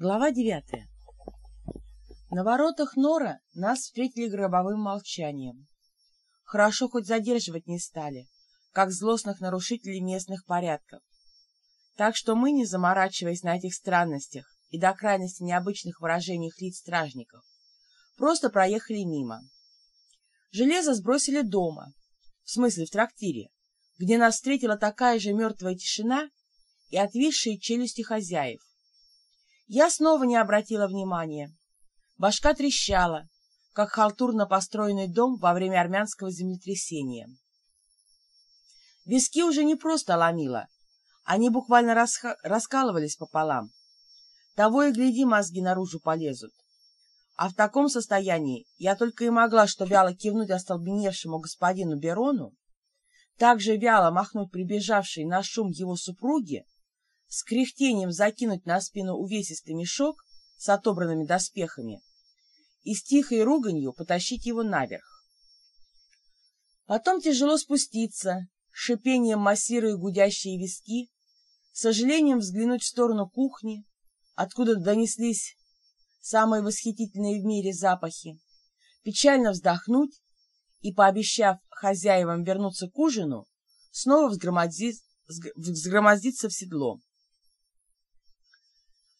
Глава девятая. На воротах Нора нас встретили гробовым молчанием. Хорошо хоть задерживать не стали, как злостных нарушителей местных порядков. Так что мы, не заморачиваясь на этих странностях и до крайности необычных выражениях лиц стражников, просто проехали мимо. Железо сбросили дома, в смысле в трактире, где нас встретила такая же мертвая тишина и отвисшие челюсти хозяев. Я снова не обратила внимания. Башка трещала, как халтурно построенный дом во время армянского землетрясения. Виски уже не просто ломило, они буквально раскалывались пополам. Того и гляди, мозги наружу полезут. А в таком состоянии я только и могла что вяло кивнуть остолбеневшему господину Берону, так же вяло махнуть прибежавшей на шум его супруги, с кряхтением закинуть на спину увесистый мешок с отобранными доспехами и с тихой руганью потащить его наверх. Потом тяжело спуститься, шипением массируя гудящие виски, сожалением взглянуть в сторону кухни, откуда донеслись самые восхитительные в мире запахи, печально вздохнуть и, пообещав хозяевам вернуться к ужину, снова взгромоздиться в седло.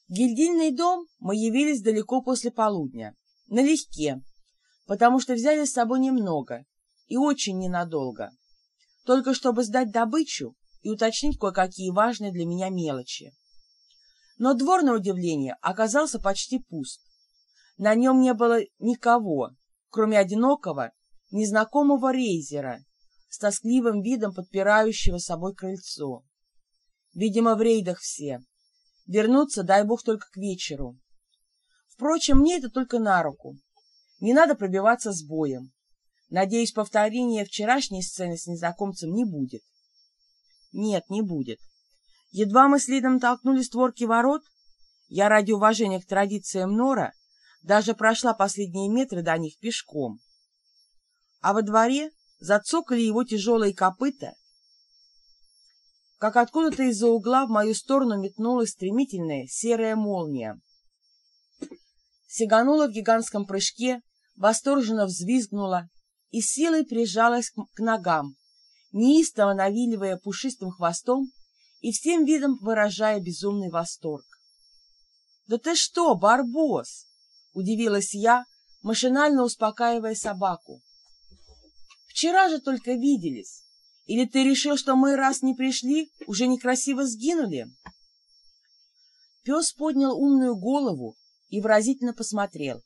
Гильдийный дом мы явились далеко после полудня, налегке, потому что взяли с собой немного и очень ненадолго, только чтобы сдать добычу и уточнить кое-какие важные для меня мелочи. Но двор, на удивление, оказался почти пуст. На нем не было никого, кроме одинокого, незнакомого рейзера с тоскливым видом подпирающего собой крыльцо. Видимо, в рейдах все, Вернуться, дай бог, только к вечеру. Впрочем, мне это только на руку. Не надо пробиваться с боем. Надеюсь, повторения вчерашней сцены с незнакомцем не будет. Нет, не будет. Едва мы с Лидом толкнули створки ворот, я ради уважения к традициям Нора даже прошла последние метры до них пешком. А во дворе зацокали его тяжелые копыта, как откуда-то из-за угла в мою сторону метнулась стремительная серая молния. Сиганула в гигантском прыжке, восторженно взвизгнула и силой прижалась к ногам, неистово навиливая пушистым хвостом и всем видом выражая безумный восторг. «Да ты что, барбос!» — удивилась я, машинально успокаивая собаку. «Вчера же только виделись. Или ты решил, что мы, раз не пришли, уже некрасиво сгинули?» Пес поднял умную голову и выразительно посмотрел.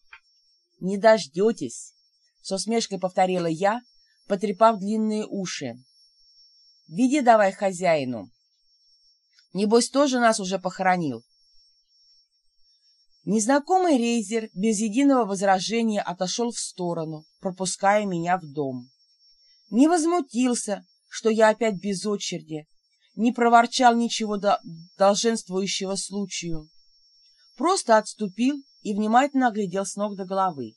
«Не дождетесь!» — с усмешкой повторила я, потрепав длинные уши. «Веди давай хозяину. Небось, тоже нас уже похоронил». Незнакомый рейзер без единого возражения отошел в сторону, пропуская меня в дом. Не возмутился, что я опять без очереди, не проворчал ничего до долженствующего случаю. Просто отступил и внимательно оглядел с ног до головы.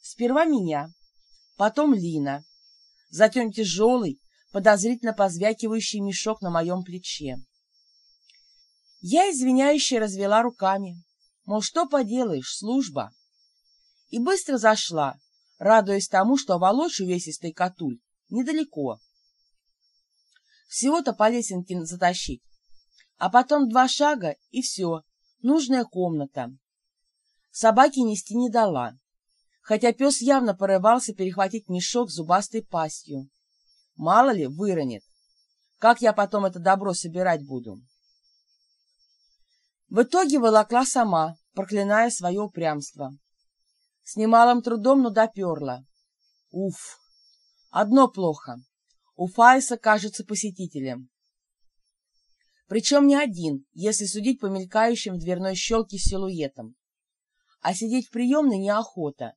Сперва меня, потом Лина, затем тяжелый, подозрительно позвякивающий мешок на моем плече. Я извиняюще развела руками, мол, что поделаешь, служба. И быстро зашла, радуясь тому, что волочь увесистый катуль недалеко. Всего-то по лесенке затащить. А потом два шага, и все, нужная комната. Собаке нести не дала, хотя пес явно порывался перехватить мешок зубастой пастью. Мало ли, выронит. Как я потом это добро собирать буду? В итоге волокла сама, проклиная свое упрямство. С немалым трудом, но доперла. Уф! Одно плохо. У Файса кажется посетителем. Причем не один, если судить по мелькающим в дверной щелке силуэтам. А сидеть в приемной неохота.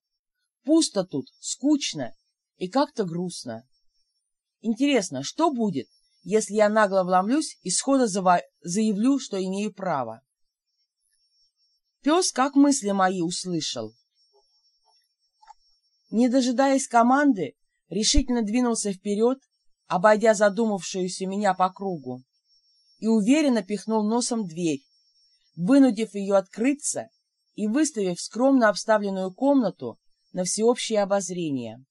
Пусто тут, скучно и как-то грустно. Интересно, что будет, если я нагло вломлюсь и сходу заявлю, что имею право? Пес, как мысли мои, услышал. Не дожидаясь команды, решительно двинулся вперед, обойдя задумавшуюся меня по кругу, и уверенно пихнул носом дверь, вынудив ее открыться и выставив скромно обставленную комнату на всеобщее обозрение.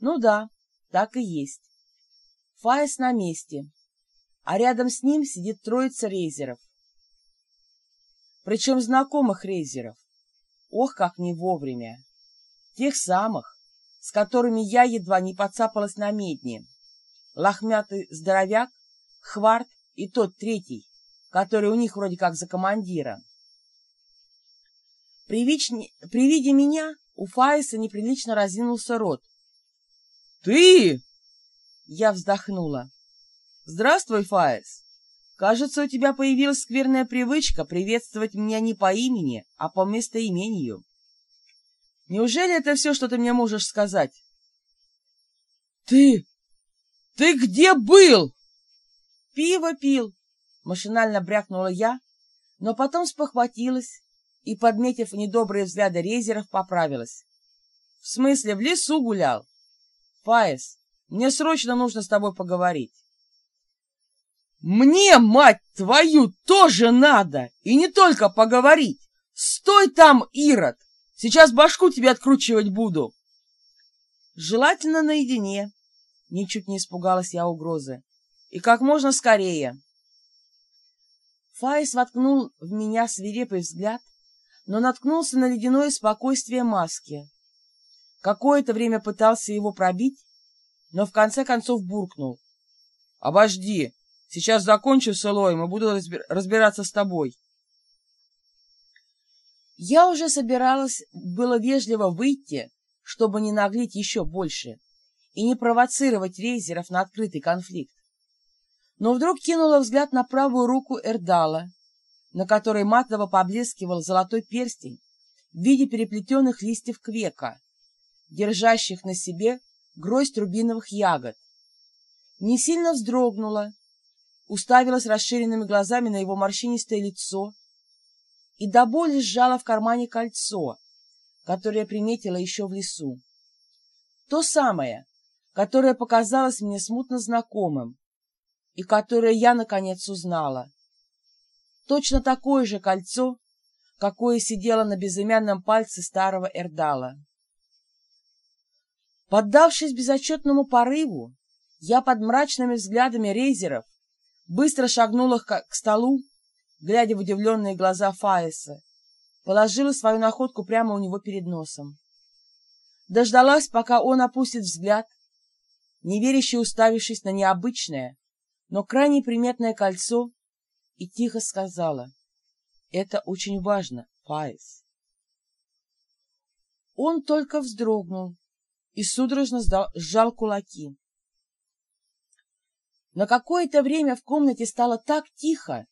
Ну да, так и есть. Фаис на месте, а рядом с ним сидит троица рейзеров. Причем знакомых рейзеров. Ох, как не вовремя. Тех самых, с которыми я едва не подцапалась на медне. Лохмятый здоровяк, Хварт и тот третий, который у них вроде как за командира. При, вич... При виде меня у Фаиса неприлично разинулся рот. «Ты!» Я вздохнула. «Здравствуй, Фаис. Кажется, у тебя появилась скверная привычка приветствовать меня не по имени, а по местоимению. Неужели это все, что ты мне можешь сказать?» «Ты! Ты где был?» «Пиво пил!» — машинально брякнула я, но потом спохватилась и, подметив недобрые взгляды рейзеров, поправилась. «В смысле, в лесу гулял?» «Фаис, мне срочно нужно с тобой поговорить». «Мне, мать твою, тоже надо! И не только поговорить! Стой там, Ирод! Сейчас башку тебе откручивать буду!» «Желательно наедине», — ничуть не испугалась я угрозы. «И как можно скорее». Фаис воткнул в меня свирепый взгляд, но наткнулся на ледяное спокойствие маски. Какое-то время пытался его пробить, но в конце концов буркнул. — Обожди, сейчас закончу с Элоем и буду разбираться с тобой. Я уже собиралась было вежливо выйти, чтобы не наглить еще больше и не провоцировать рейзеров на открытый конфликт. Но вдруг кинула взгляд на правую руку Эрдала, на которой матово поблескивал золотой перстень в виде переплетенных листьев квека, держащих на себе гроздь рубиновых ягод. Не сильно вздрогнула, уставилась расширенными глазами на его морщинистое лицо и до боли сжала в кармане кольцо, которое приметила еще в лесу. То самое, которое показалось мне смутно знакомым и которое я, наконец, узнала. Точно такое же кольцо, какое сидело на безымянном пальце старого Эрдала. Поддавшись безотчетному порыву, я под мрачными взглядами рейзеров быстро шагнула к, столу, глядя в удивленные глаза Фаиса, положила свою находку прямо у него перед носом. Дождалась, пока он опустит взгляд, неверяще уставившись на необычное, но крайне приметное кольцо, и тихо сказала, «Это очень важно, Фаис». Он только вздрогнул и судорожно сжал кулаки. На какое-то время в комнате стало так тихо,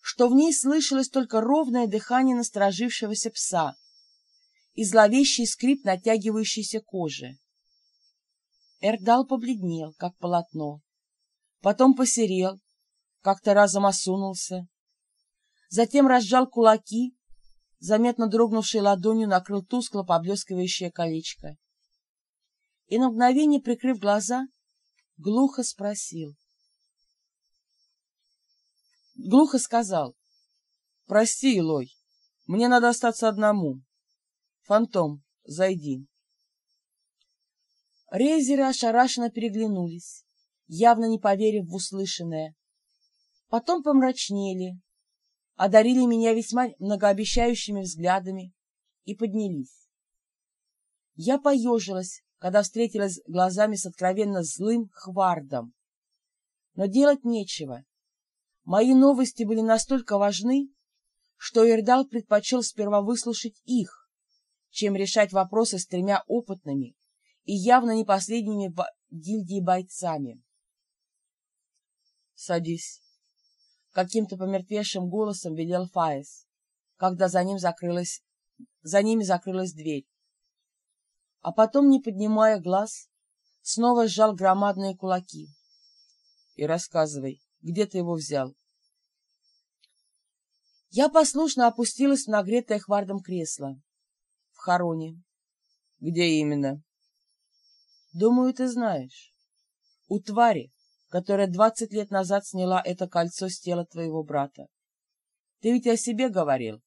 что в ней слышалось только ровное дыхание насторожившегося пса и зловещий скрип натягивающейся кожи. Эрдал побледнел, как полотно, потом посерел, как-то разом осунулся. Затем разжал кулаки, заметно дрогнувшей ладонью накрыл тускло поблескивающее колечко. И на мгновение, прикрыв глаза, глухо спросил. Глухо сказал. — Прости, Илой, мне надо остаться одному. Фантом, зайди. Рейзеры ошарашенно переглянулись, явно не поверив в услышанное, потом помрачнели, одарили меня весьма многообещающими взглядами и поднялись. Я поежилась, когда встретилась глазами с откровенно злым хвардом. Но делать нечего. Мои новости были настолько важны, что Ирдал предпочел сперва выслушать их, чем решать вопросы с тремя опытными и явно не последними гильдии бойцами. «Садись», каким-то помертвевшим голосом велел Фаис, когда за ним закрылась, за ними закрылась дверь. А потом, не поднимая глаз, снова сжал громадные кулаки. И рассказывай, где ты его взял? Я послушно опустилась в нагретое хвардом кресло. В хороне. Где именно? Думаю, ты знаешь. У твари, которая двадцать лет назад сняла это кольцо с тела твоего брата. Ты ведь о себе говорил.